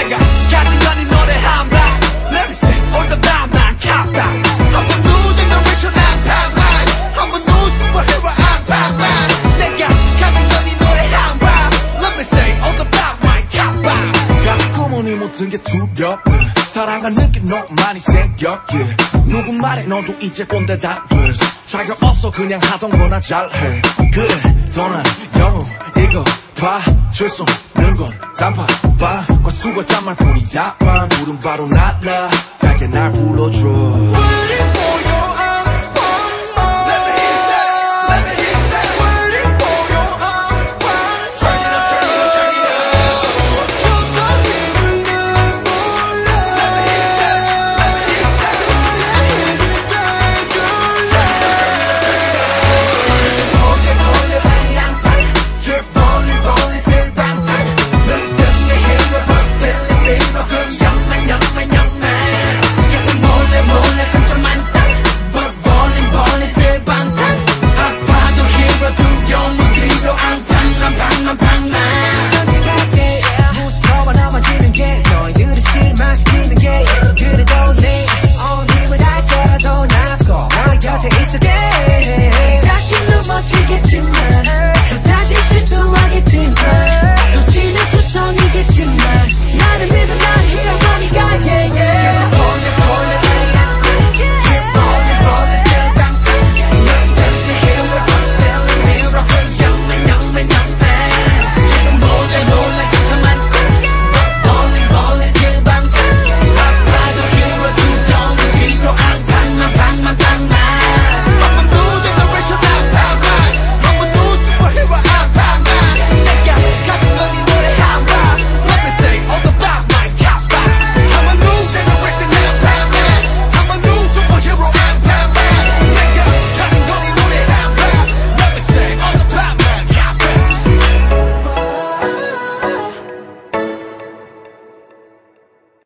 내가 가능한이 노래한다 Let me sing all the time 난 count down I'm a loser 너 외쳐 난 파만 I'm a loser 뭐 해와 안 파만 내가 가능한이 노래한다 Let me sing all the time 난 count down 가슴이 모든 게 두렵. 사랑하는 게 너무 많이 생겼길 yeah. 누구 말에 너도 이제 꼰대 잡을. 자격 없어 그냥 하던 거나 잘해. 그래 더난 영웅 이거 봐. 실수 없는 건 단팥빵 과수고 짠말 뿐이다만 부른 바로 날라 밝게 날 불러줘